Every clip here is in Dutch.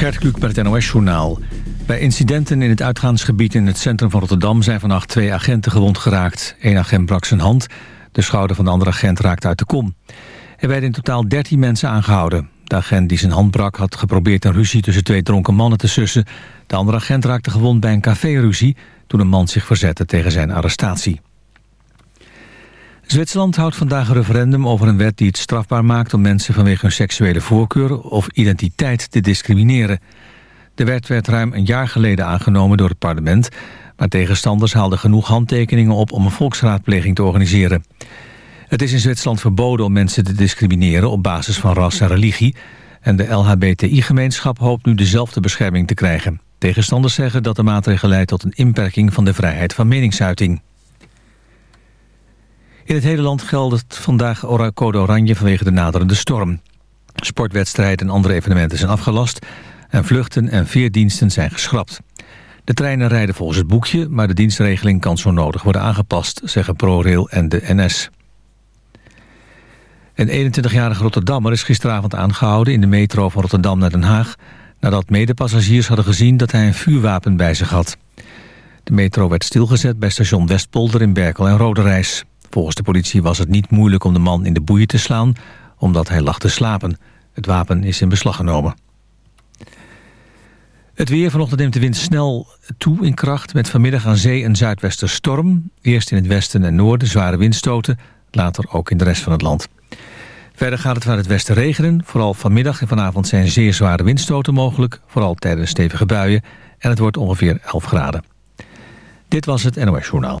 Gert Kluk met het NOS-journaal. Bij incidenten in het uitgaansgebied in het centrum van Rotterdam... zijn vannacht twee agenten gewond geraakt. Eén agent brak zijn hand. De schouder van de andere agent raakte uit de kom. Er werden in totaal 13 mensen aangehouden. De agent die zijn hand brak had geprobeerd een ruzie tussen twee dronken mannen te sussen. De andere agent raakte gewond bij een caféruzie... toen een man zich verzette tegen zijn arrestatie. Zwitserland houdt vandaag een referendum over een wet die het strafbaar maakt... om mensen vanwege hun seksuele voorkeur of identiteit te discrimineren. De wet werd ruim een jaar geleden aangenomen door het parlement... maar tegenstanders haalden genoeg handtekeningen op om een volksraadpleging te organiseren. Het is in Zwitserland verboden om mensen te discrimineren op basis van ras en religie... en de LHBTI-gemeenschap hoopt nu dezelfde bescherming te krijgen. Tegenstanders zeggen dat de maatregel leidt tot een inperking van de vrijheid van meningsuiting. In het hele land geldt vandaag code oranje vanwege de naderende storm. Sportwedstrijden en andere evenementen zijn afgelast... en vluchten en veerdiensten zijn geschrapt. De treinen rijden volgens het boekje... maar de dienstregeling kan zo nodig worden aangepast... zeggen ProRail en de NS. Een 21-jarige Rotterdammer is gisteravond aangehouden... in de metro van Rotterdam naar Den Haag... nadat medepassagiers hadden gezien dat hij een vuurwapen bij zich had. De metro werd stilgezet bij station Westpolder in Berkel en Roderijs. Volgens de politie was het niet moeilijk om de man in de boeien te slaan... omdat hij lag te slapen. Het wapen is in beslag genomen. Het weer vanochtend neemt de wind snel toe in kracht... met vanmiddag aan zee een zuidwester storm. Eerst in het westen en noorden zware windstoten... later ook in de rest van het land. Verder gaat het vanuit het westen regenen. Vooral vanmiddag en vanavond zijn zeer zware windstoten mogelijk... vooral tijdens stevige buien. En het wordt ongeveer 11 graden. Dit was het NOS Journaal.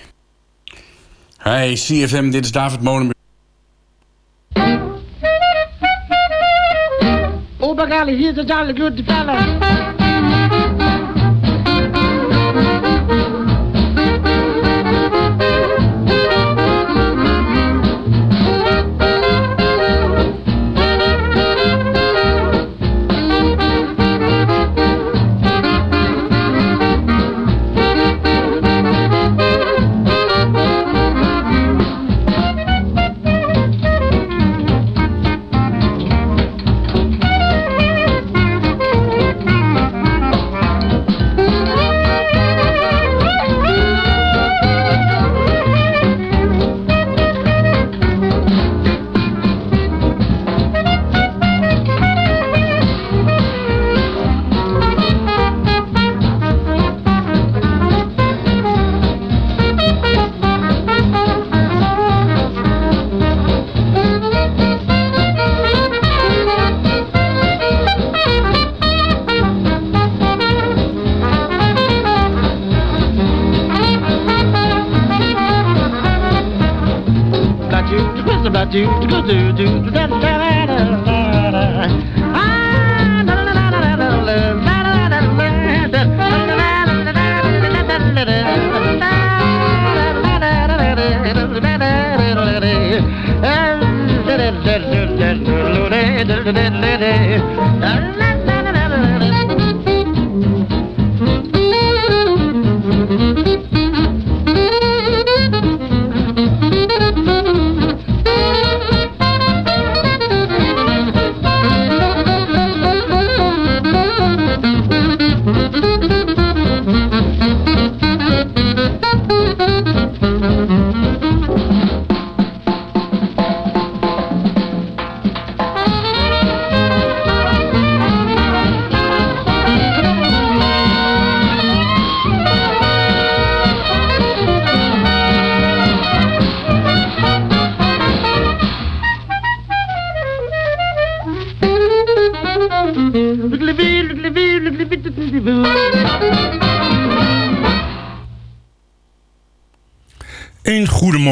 Hey CFM, dit is David Molenburg. Oh my golly, here's a jolly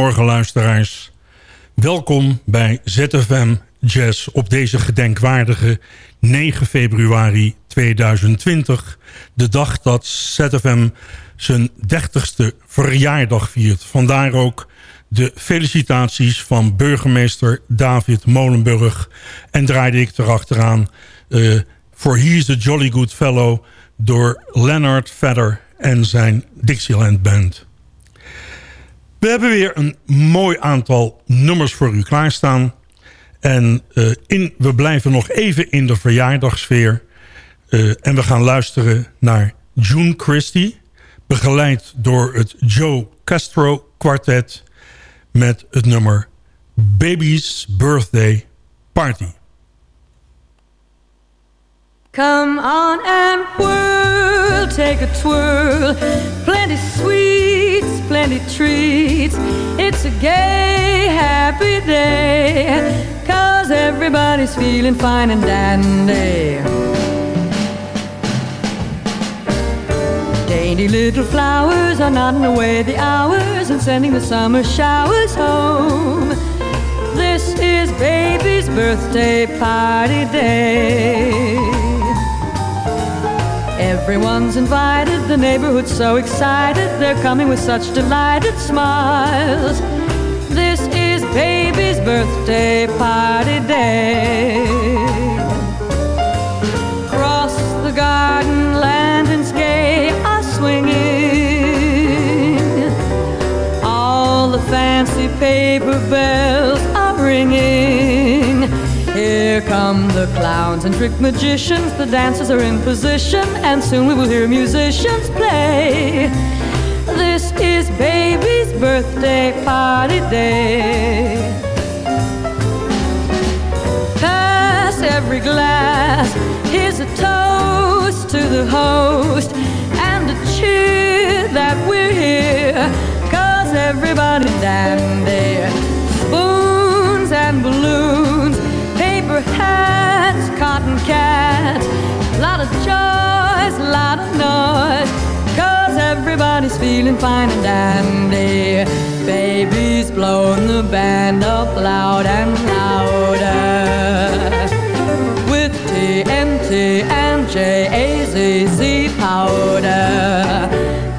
Goedemorgen luisteraars. Welkom bij ZFM Jazz op deze gedenkwaardige 9 februari 2020. De dag dat ZFM zijn 30ste verjaardag viert. Vandaar ook de felicitaties van burgemeester David Molenburg. En draaide ik erachteraan uh, For He's a Jolly Good Fellow door Leonard Vedder en zijn Dixieland Band. We hebben weer een mooi aantal nummers voor u klaarstaan. En uh, in, we blijven nog even in de verjaardagsfeer. Uh, en we gaan luisteren naar June Christie. Begeleid door het Joe Castro Quartet. Met het nummer Baby's Birthday Party. Come on and whirl, take a twirl. Plenty sweets, plenty treats. It's a gay, happy day. Cause everybody's feeling fine and dandy. Dainty little flowers are nodding away the hours and sending the summer showers home. This is baby's birthday party day. Everyone's invited, the neighborhood's so excited, they're coming with such delighted smiles. This is baby's birthday party day. Across the garden, lanterns gay are swinging. All the fancy paper bells Come the clowns and trick magicians, the dancers are in position, and soon we will hear musicians play. This is baby's birthday party day. Pass every glass, here's a toast to the host, and a cheer that we're here, cause everybody down there, spoons and balloons paper hats, cotton cats, lot of joys, lot of noise. Cause everybody's feeling fine and dandy. Baby's blowing the band up loud and louder. With TNT and J-A-Z-Z powder.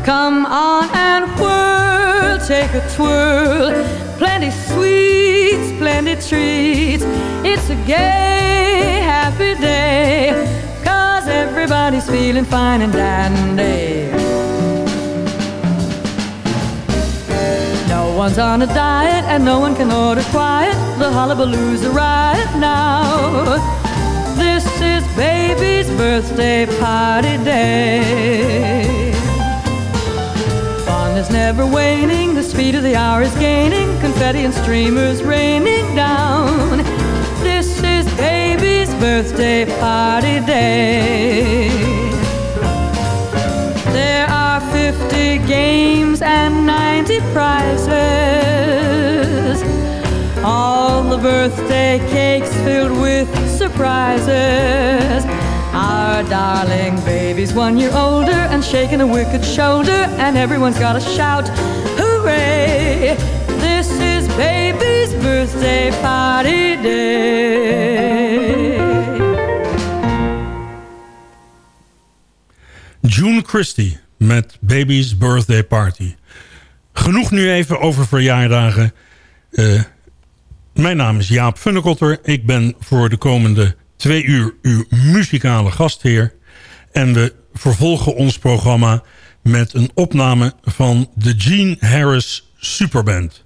Come on and whirl, take a twirl. Plenty sweets, plenty treats. It's a gay, happy day. Cause everybody's feeling fine and dandy. No one's on a diet and no one can order quiet. The hullabaloo's a riot now. This is baby's birthday party day. Fun is never waning, the speed of the hour is gaining, confetti and streamers raining down. Birthday party day. There are 50 games and 90 prizes. All the birthday cakes filled with surprises. Our darling baby's one year older and shaking a wicked shoulder, and everyone's got to shout, Hooray! This is baby's birthday party day. June Christie met Baby's Birthday Party. Genoeg nu even over verjaardagen. Eh, mijn naam is Jaap Funnekotter. Ik ben voor de komende twee uur uw muzikale gastheer. En we vervolgen ons programma met een opname van de Gene Harris Superband.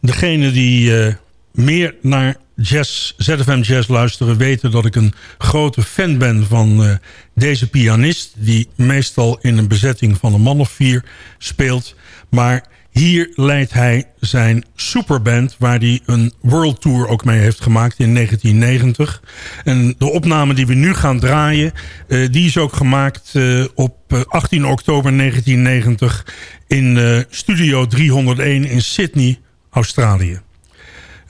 Degene die eh, meer naar jazz, ZFM Jazz luisteren... weten dat ik een grote fan ben van eh, deze pianist... die meestal in een bezetting van een man of vier speelt. Maar hier leidt hij zijn superband... waar hij een world tour ook mee heeft gemaakt in 1990. En de opname die we nu gaan draaien... eh, die is ook gemaakt eh, op eh, 18 oktober 1990... in Studio 301 in Sydney, Australië.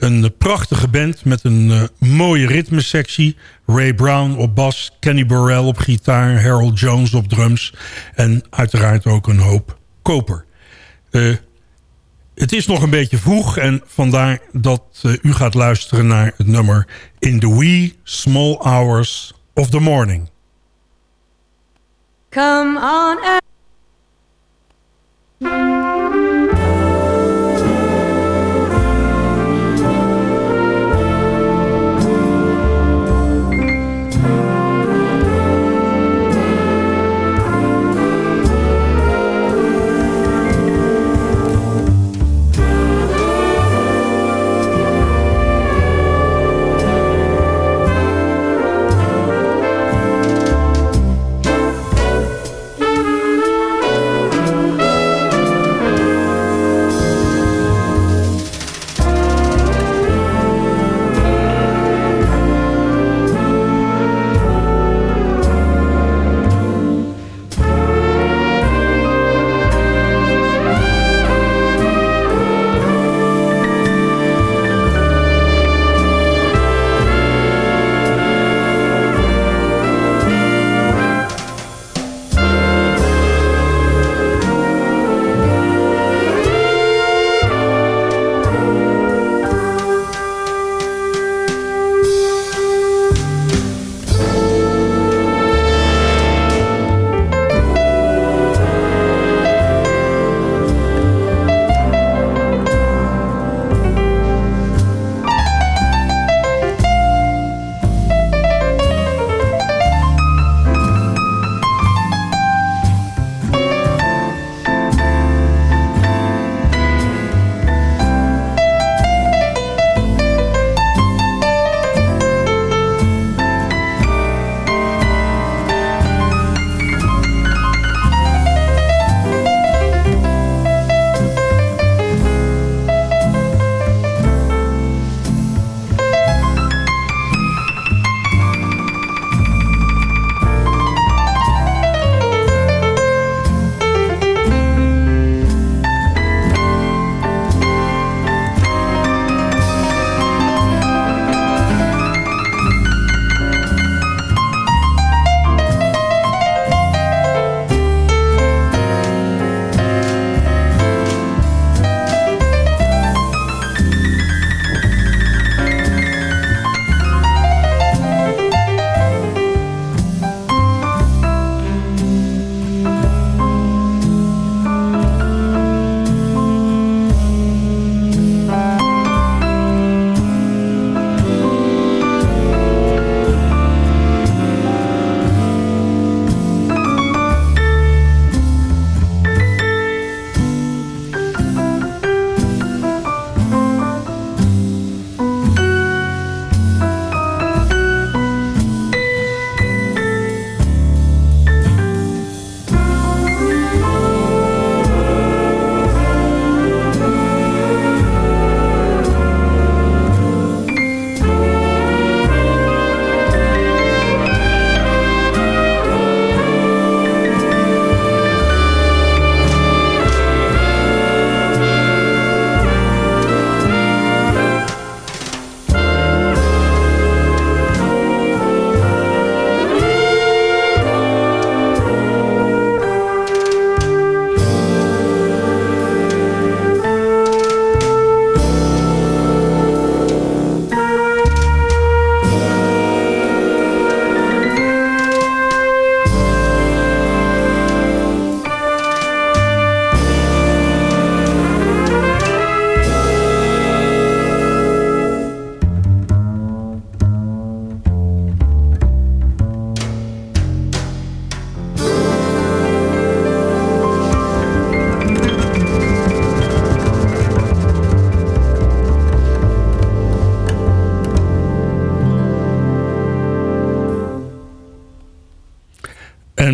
Een prachtige band met een eh, mooie ritmesectie. Ray Brown op bas, Kenny Burrell op gitaar... Harold Jones op drums en uiteraard ook een hoop koper. Eh, het is nog een beetje vroeg en vandaar dat eh, u gaat luisteren naar het nummer... In the wee small hours of the morning. Come on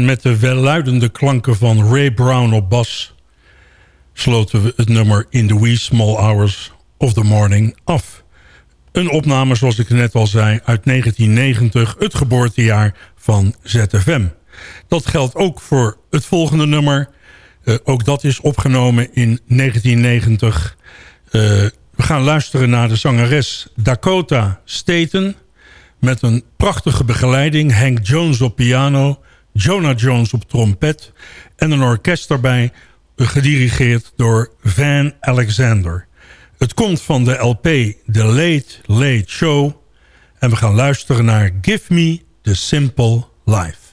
met de welluidende klanken van Ray Brown op bas... sloten we het nummer In the Wee Small Hours of the Morning af. Een opname, zoals ik net al zei, uit 1990, het geboortejaar van ZFM. Dat geldt ook voor het volgende nummer. Uh, ook dat is opgenomen in 1990. Uh, we gaan luisteren naar de zangeres Dakota Staten... met een prachtige begeleiding. Hank Jones op piano, Jonah Jones op trompet... en een orkest daarbij, gedirigeerd door Van Alexander. Het komt van de LP The Late Late Show... en we gaan luisteren naar Give Me the Simple Life.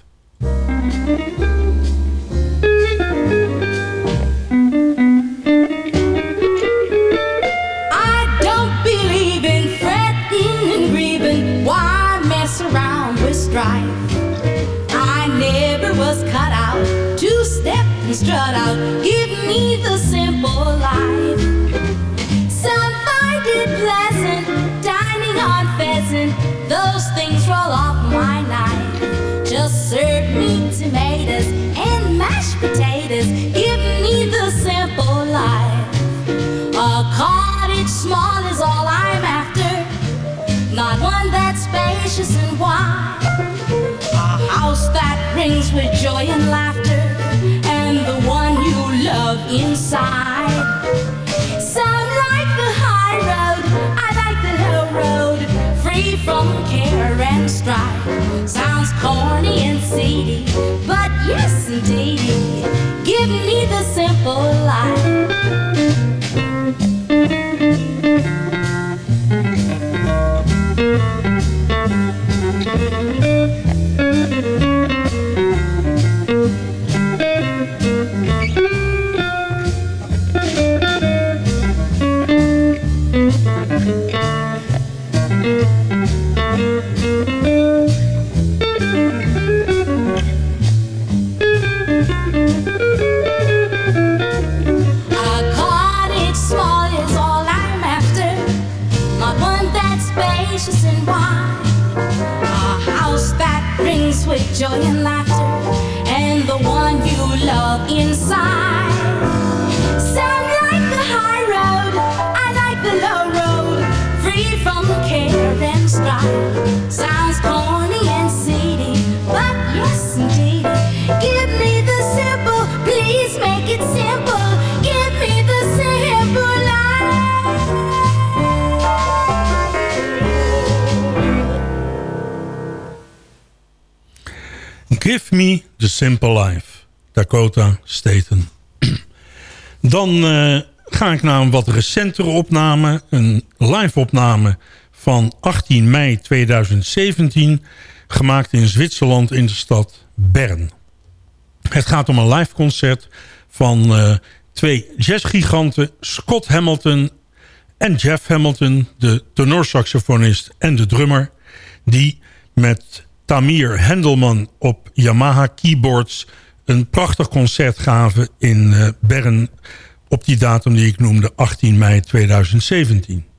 The simple life. A cottage small is all I'm after, not one that's spacious and wide. A house that rings with joy and laughter and the one you love inside. Some like the high road, I like the low road, free from care and strife. Sounds corny and seedy, but yes indeed, give me the simple life. Give me the simple, life. Dakota Staten. Dan uh, ga ik naar een wat recentere opname. Een live opname van 18 mei 2017. Gemaakt in Zwitserland in de stad Bern. Het gaat om een live concert van uh, twee jazzgiganten. Scott Hamilton en Jeff Hamilton. De tenorsaxofonist en de drummer. Die met Tamir Hendelman op Yamaha keyboards... een prachtig concert gaven in uh, Bern op die datum die ik noemde, 18 mei 2017.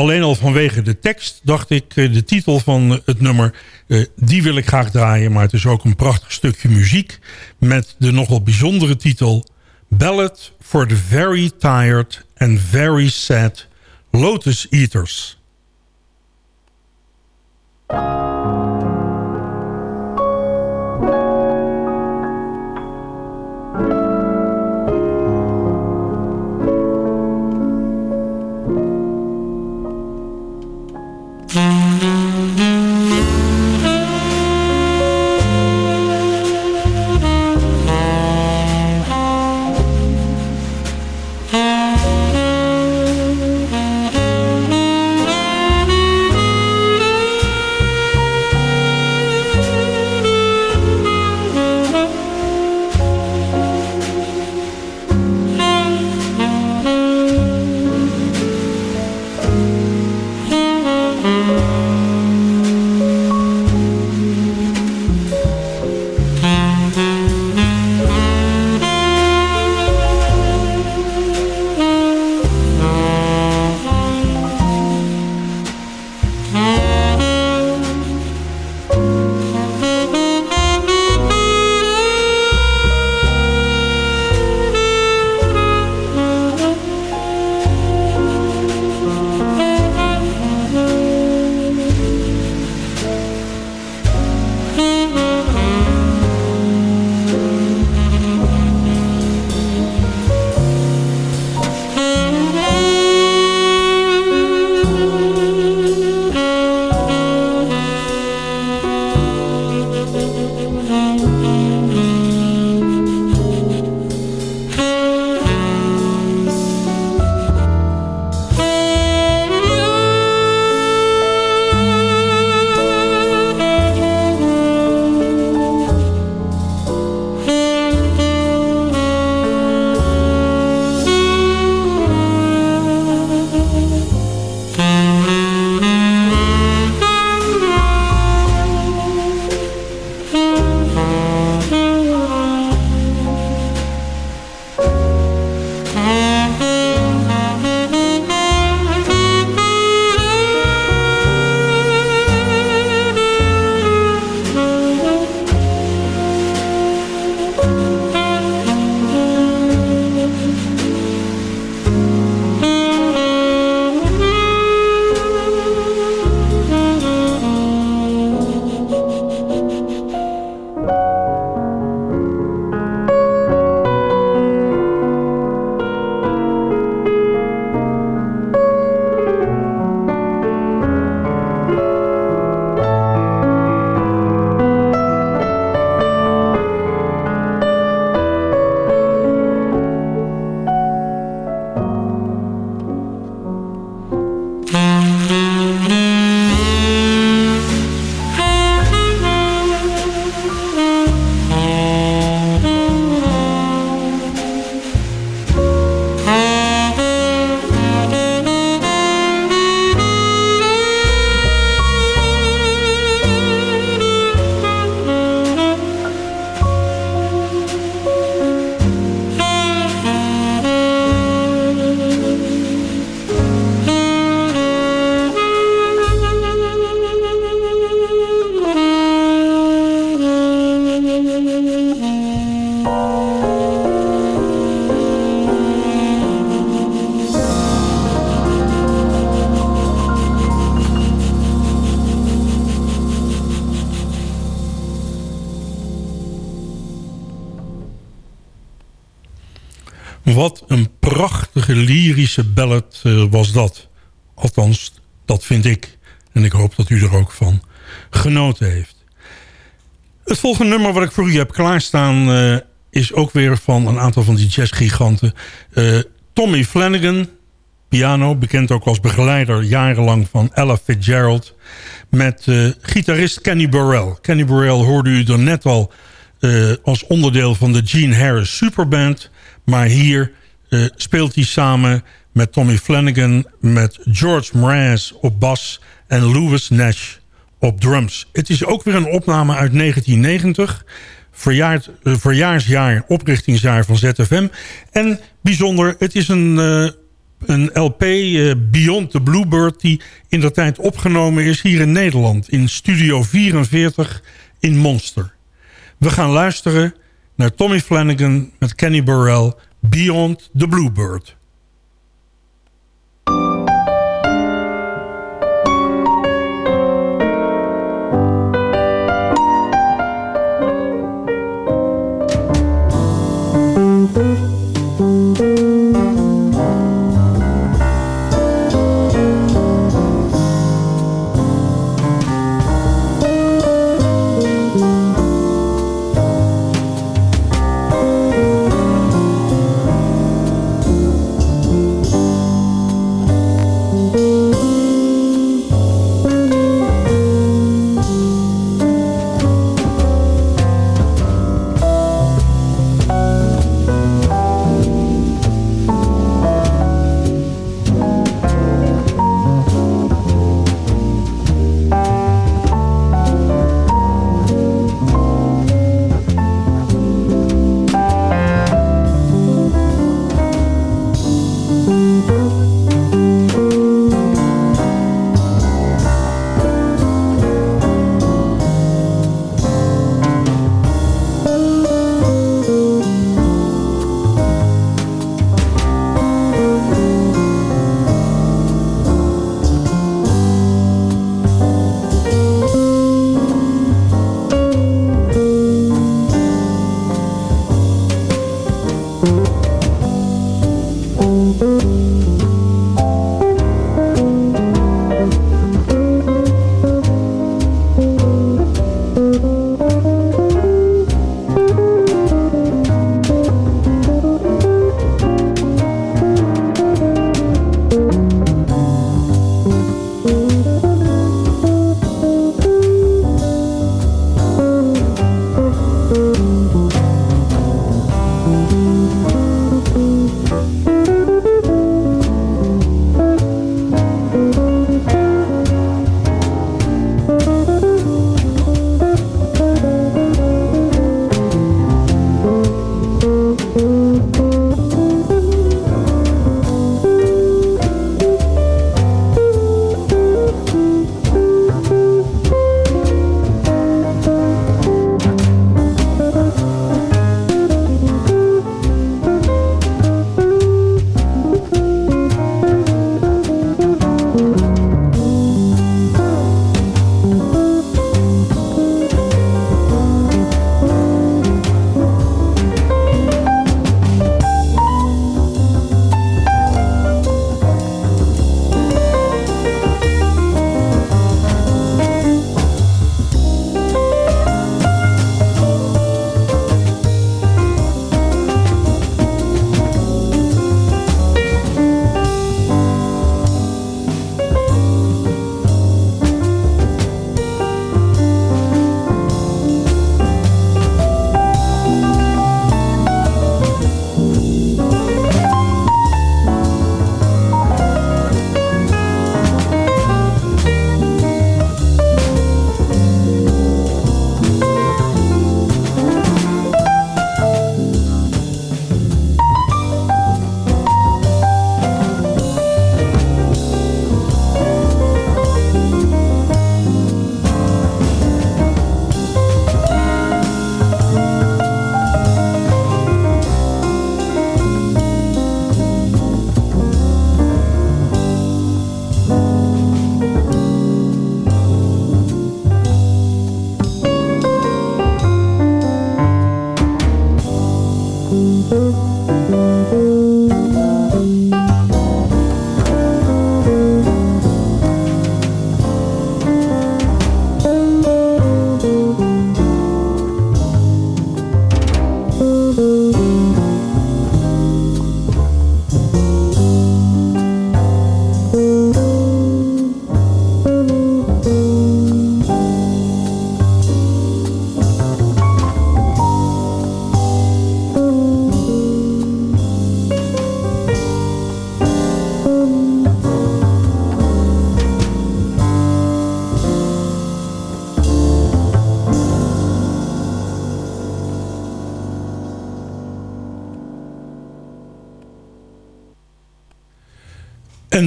Alleen al vanwege de tekst dacht ik, uh, de titel van het nummer... Uh, die wil ik graag draaien, maar het is ook een prachtig stukje muziek... met de nogal bijzondere titel... Ballad for the Very Tired and Very Sad Lotus Eaters... lyrische ballad uh, was dat. Althans, dat vind ik. En ik hoop dat u er ook van genoten heeft. Het volgende nummer wat ik voor u heb klaarstaan... Uh, is ook weer van een aantal van die jazzgiganten. Uh, Tommy Flanagan, piano, bekend ook als begeleider jarenlang van Ella Fitzgerald. Met gitarist Kenny Burrell. Kenny Burrell hoorde u er net al als onderdeel van de Gene Harris Superband. Maar hier speelt hij samen met Tommy Flanagan, met George Mraz op bas en Louis Nash op drums. Het is ook weer een opname uit 1990 verjaard, uh, verjaarsjaar, oprichtingsjaar van ZFM. En bijzonder, het is een, uh, een LP, uh, Beyond the Bluebird... die in de tijd opgenomen is hier in Nederland... in Studio 44 in Monster. We gaan luisteren naar Tommy Flanagan met Kenny Burrell... Beyond the Bluebird.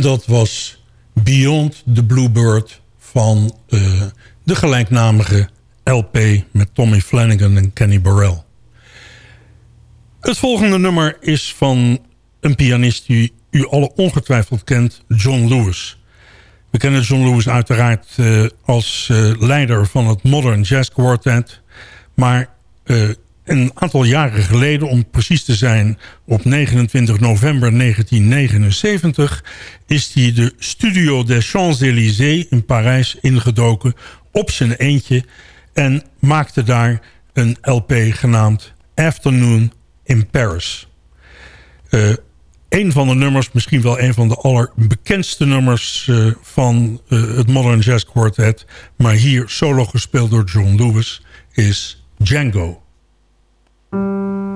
Dat was Beyond the Bluebird van uh, de gelijknamige LP met Tommy Flanagan en Kenny Burrell. Het volgende nummer is van een pianist die u alle ongetwijfeld kent, John Lewis. We kennen John Lewis uiteraard uh, als uh, leider van het Modern Jazz Quartet. Maar een aantal jaren geleden, om precies te zijn op 29 november 1979... is hij de Studio des Champs-Élysées in Parijs ingedoken op zijn eentje... en maakte daar een LP genaamd Afternoon in Paris. Uh, een van de nummers, misschien wel een van de allerbekendste nummers uh, van uh, het Modern Jazz Quartet... maar hier solo gespeeld door John Lewis, is Django. De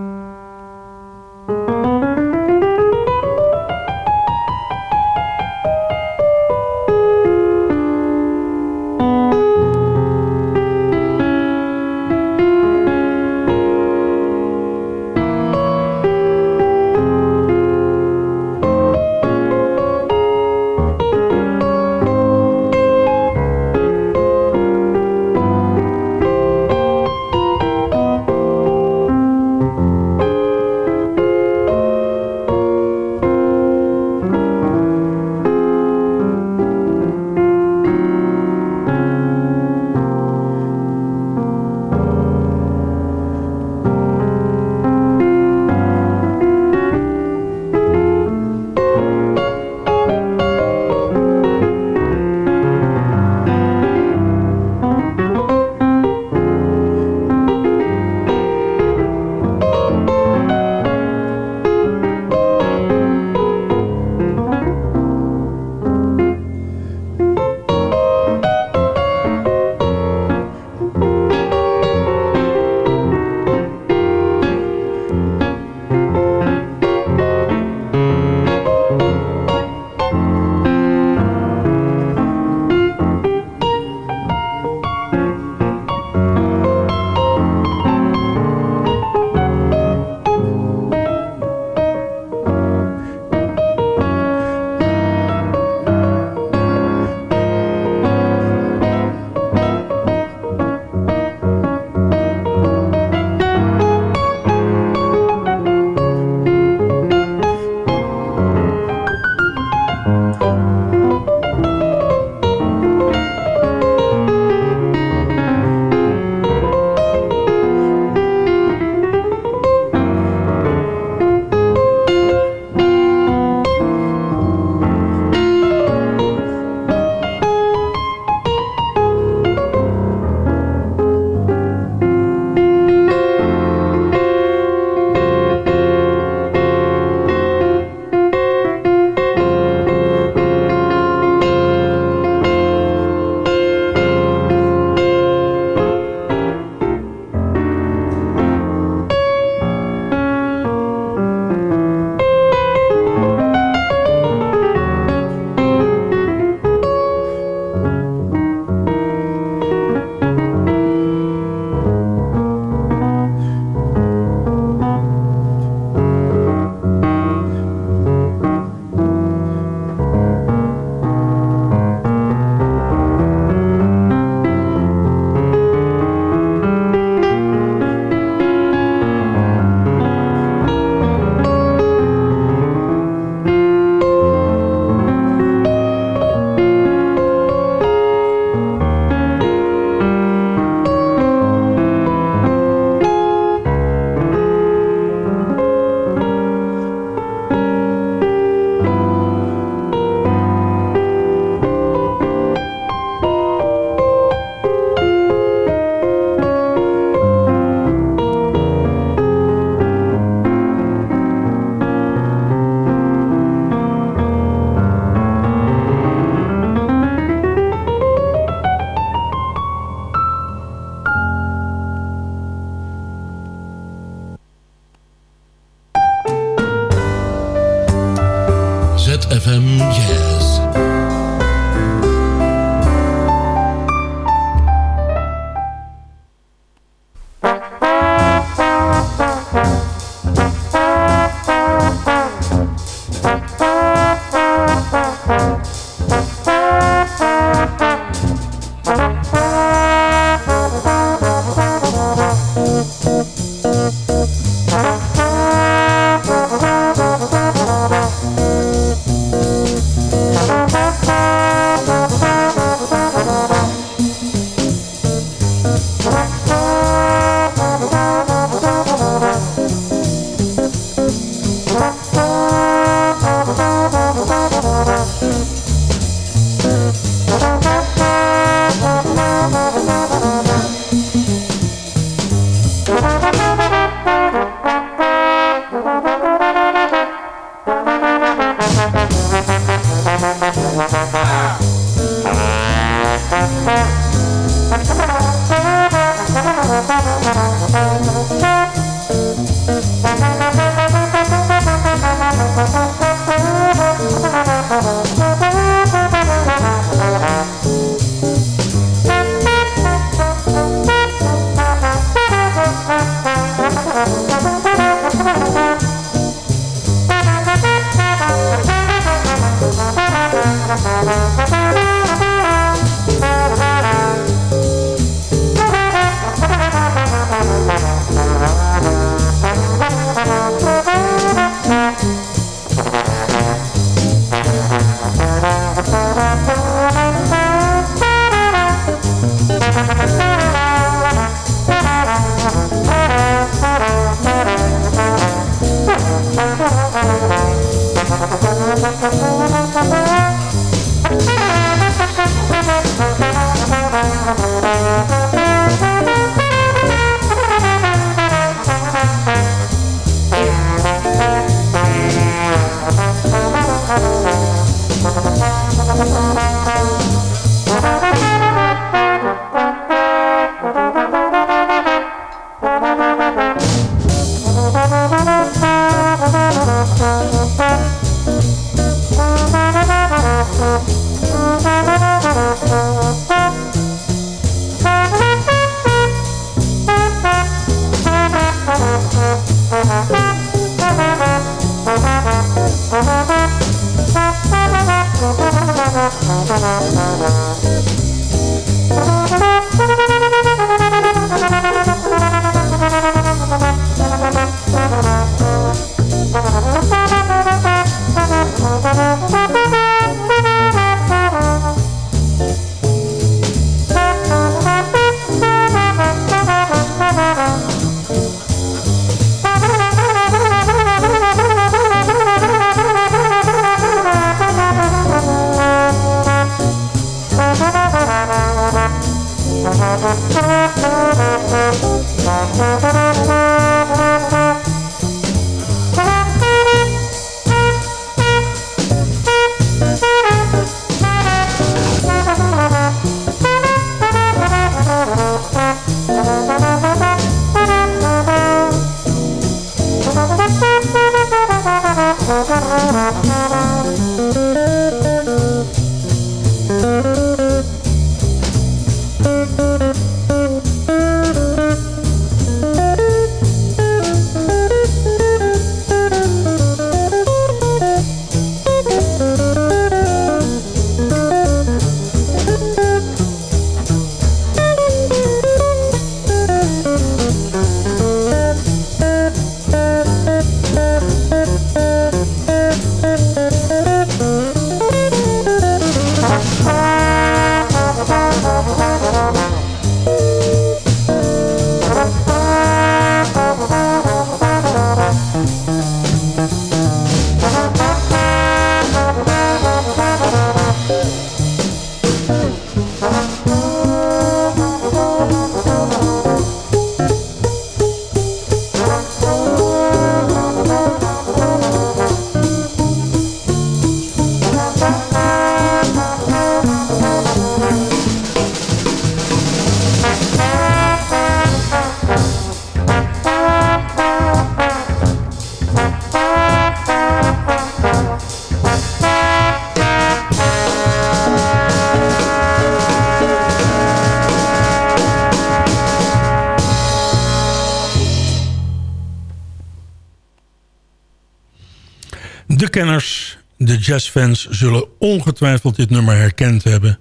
jazzfans, zullen ongetwijfeld dit nummer herkend hebben.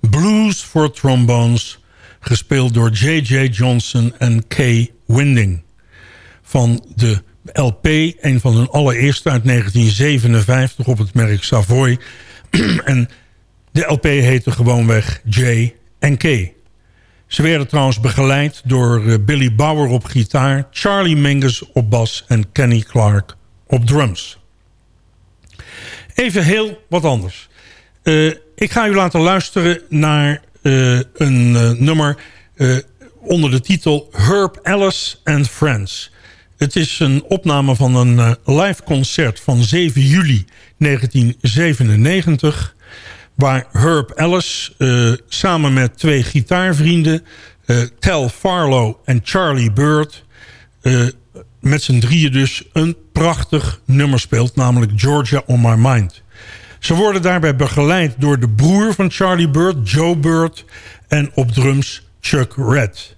Blues for Trombones, gespeeld door J.J. Johnson en Kay Winding. Van de LP, een van hun allereerste uit 1957 op het merk Savoy. en de LP heette gewoonweg J en K. Ze werden trouwens begeleid door eh, Billy Bauer op gitaar... Charlie Mingus op bas en Kenny Clark op drums. Even heel wat anders. Uh, ik ga u laten luisteren naar uh, een uh, nummer onder de titel Herb Ellis and Friends. Het is een opname van een live concert van 7 juli 1997... waar Herb Ellis samen met twee gitaarvrienden... Tel Farlow en Charlie Bird... met z'n drieën dus een prachtig nummer speelt... namelijk Georgia on My Mind. Ze worden daarbij begeleid door de broer van Charlie Bird, Joe Bird... en op drums Chuck Red.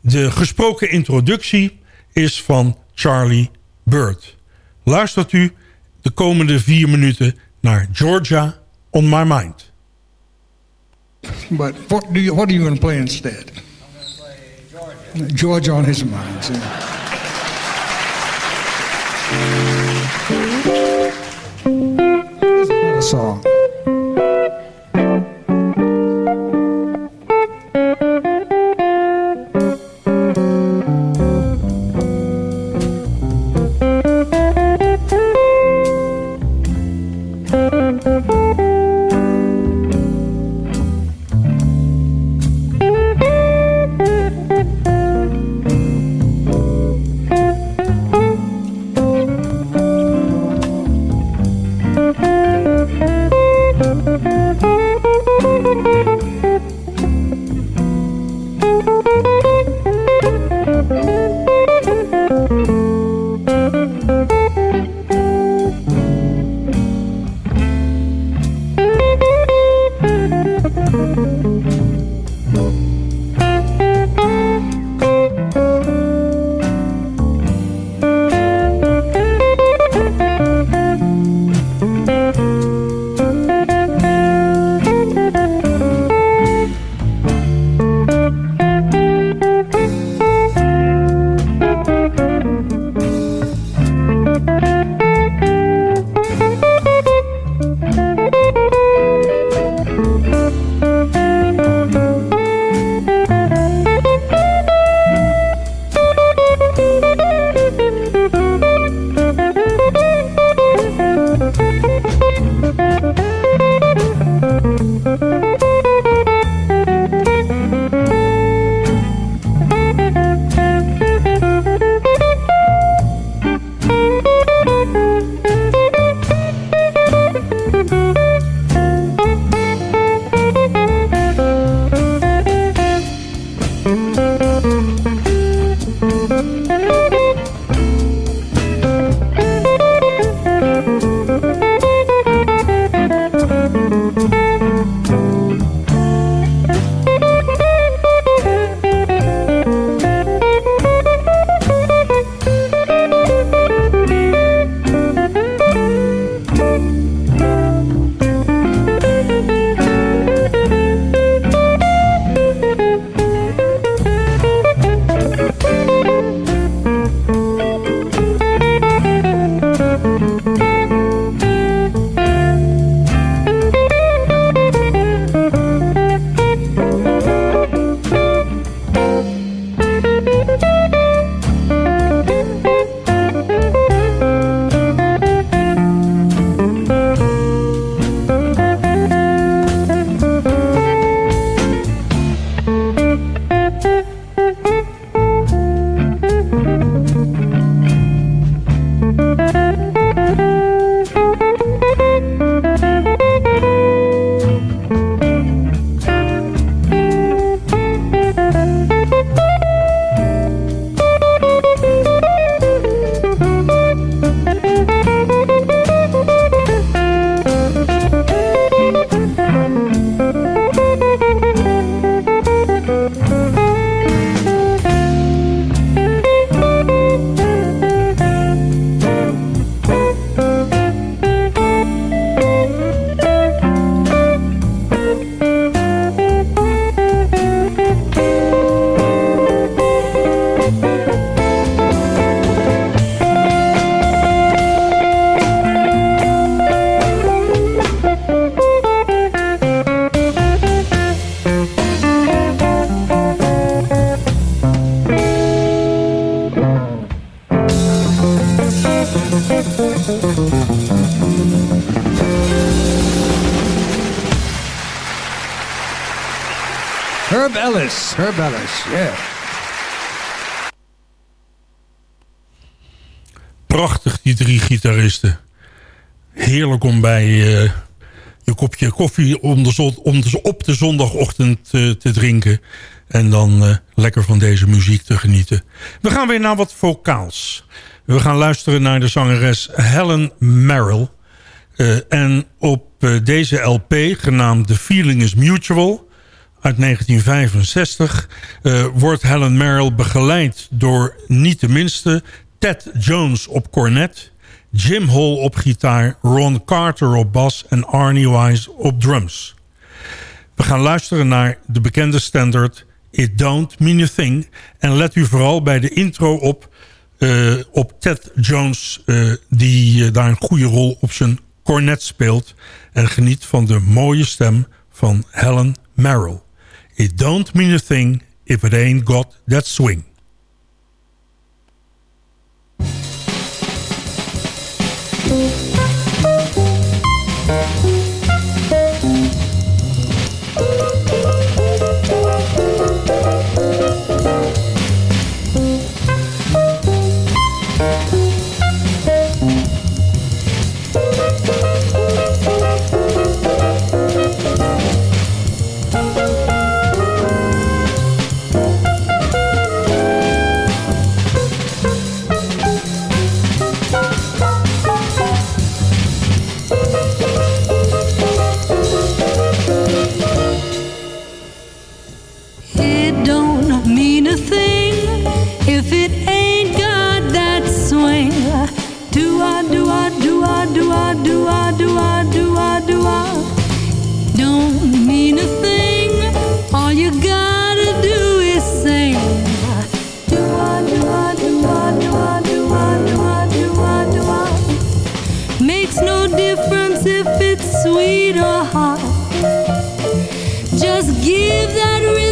De gesproken introductie is van Charlie Bird. Luistert u de komende vier minuten naar Georgia on My Mind. But what, do you, what are you going to play instead? Play Georgia. On his mind. Song. Koffie om de om de, op de zondagochtend uh, te drinken. En dan uh, lekker van deze muziek te genieten. We gaan weer naar wat vocaals. We gaan luisteren naar de zangeres Helen Merrill. en op deze LP, genaamd The Feeling is Mutual uit 1965... Uh, wordt Helen Merrill begeleid door niet de minste... Ted Jones op cornet... Jim Hall op gitaar, Ron Carter op bas... en Arnie Wise op drums. We gaan luisteren naar de bekende standard... It Don't Mean a Thing... en let u vooral bij de intro op... Uh, op Ted Jones... Uh, die uh, daar een goede rol op zijn cornet speelt... en geniet van de mooie stem van Helen Merrill. It don't mean a thing if it ain't got that swing. sweetheart. Just give that.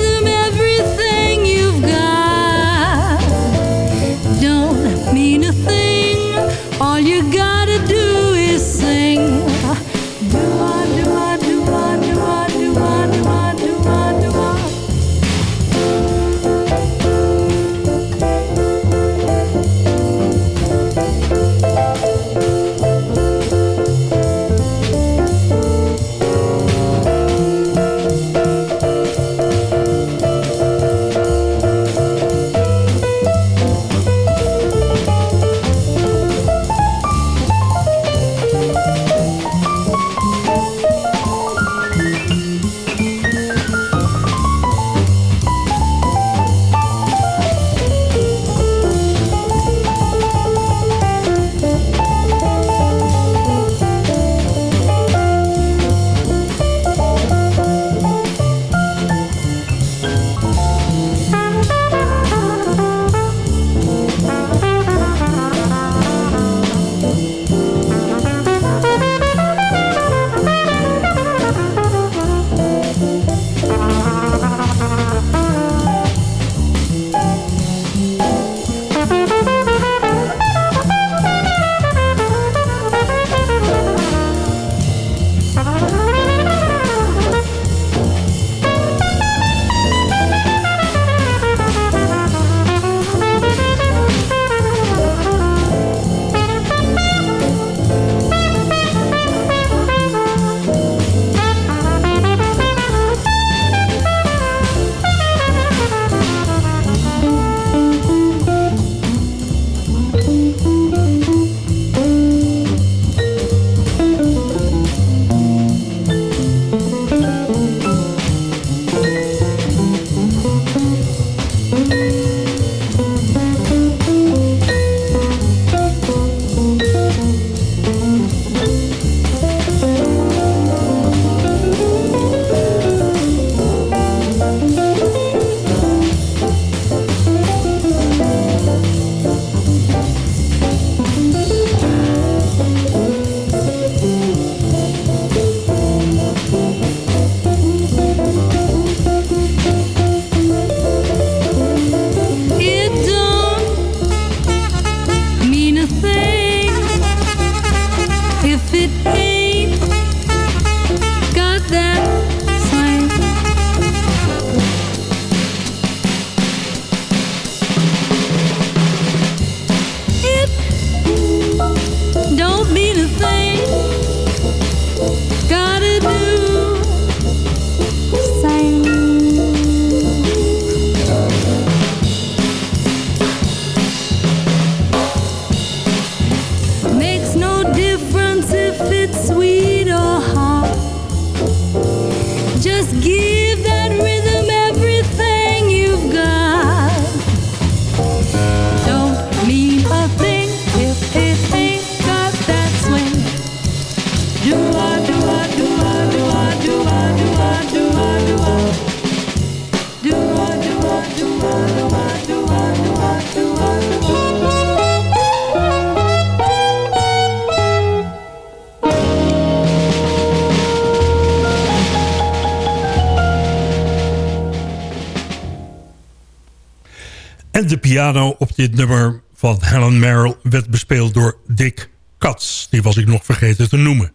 De piano op dit nummer van Helen Merrill werd bespeeld door Dick Katz. Die was ik nog vergeten te noemen.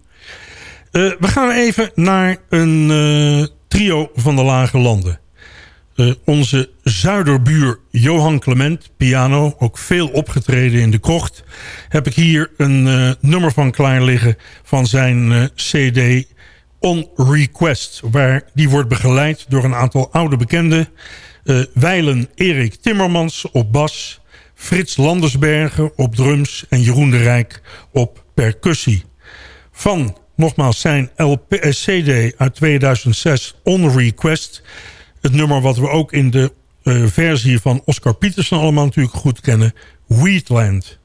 Uh, we gaan even naar een uh, trio van de Lage Landen. Uh, onze zuiderbuur Johan Clement, piano, ook veel opgetreden in de krocht... heb ik hier een nummer van klaar liggen van zijn cd On Request... waar die wordt begeleid door een aantal oude bekenden... Weilen Erik Timmermans op bas... Frits Landersbergen op drums en Jeroen de Rijk op percussie. Van nogmaals zijn LP, eh, CD uit 2006 On Request. Het nummer wat we ook in de uh, versie van Oscar Peterson allemaal natuurlijk goed kennen. Wheatland.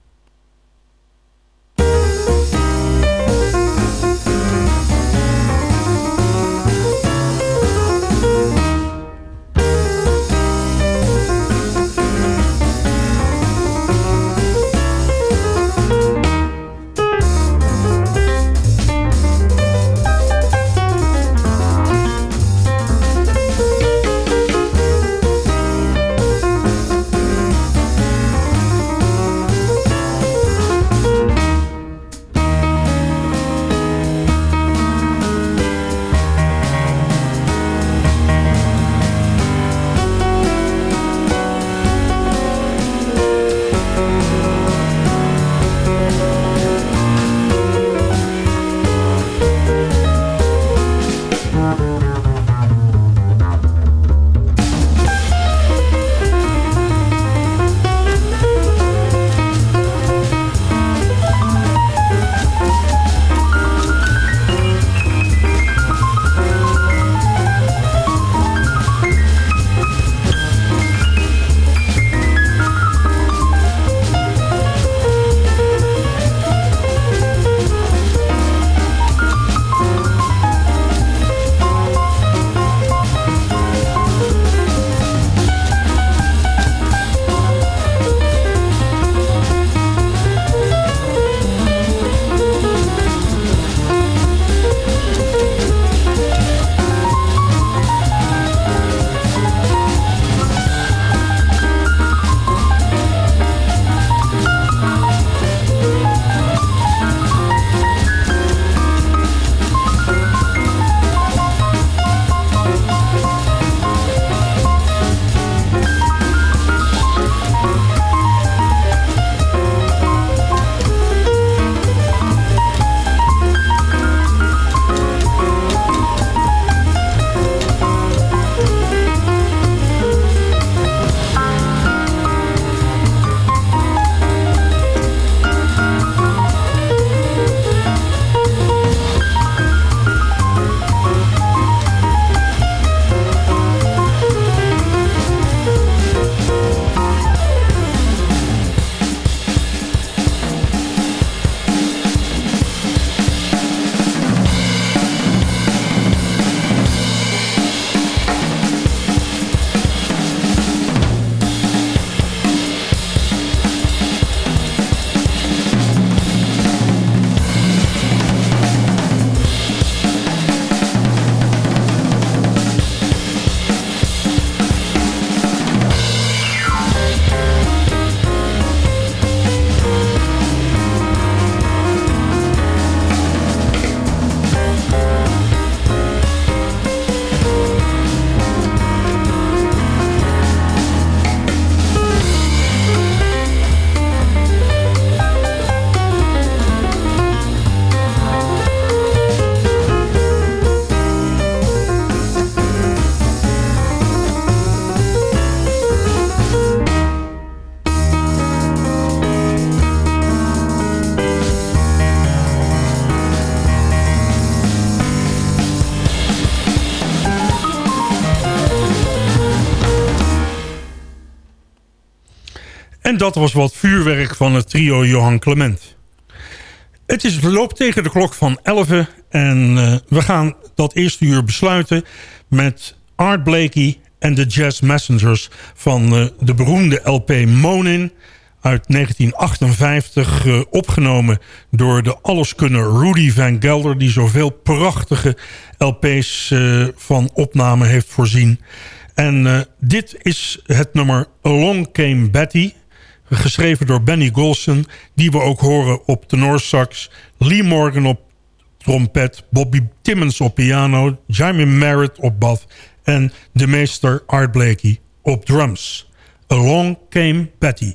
En dat was wat vuurwerk van het trio Johan Clement. Het is loop tegen de klok van 11 en uh, we gaan dat eerste uur besluiten met Art Blakey en de Jazz Messengers van uh, de beroemde LP Monin uit 1958 uh, opgenomen door de alleskunner Rudy Van Gelder... die zoveel prachtige LP's van opname heeft voorzien. En dit is het nummer Along Came Betty. Geschreven door Benny Golson. Die we ook horen op tenorsax. Lee Morgan op trompet. Bobby Timmons op piano. Jamie Merritt op bas. En de meester Art Blakey op drums. Along Came Betty.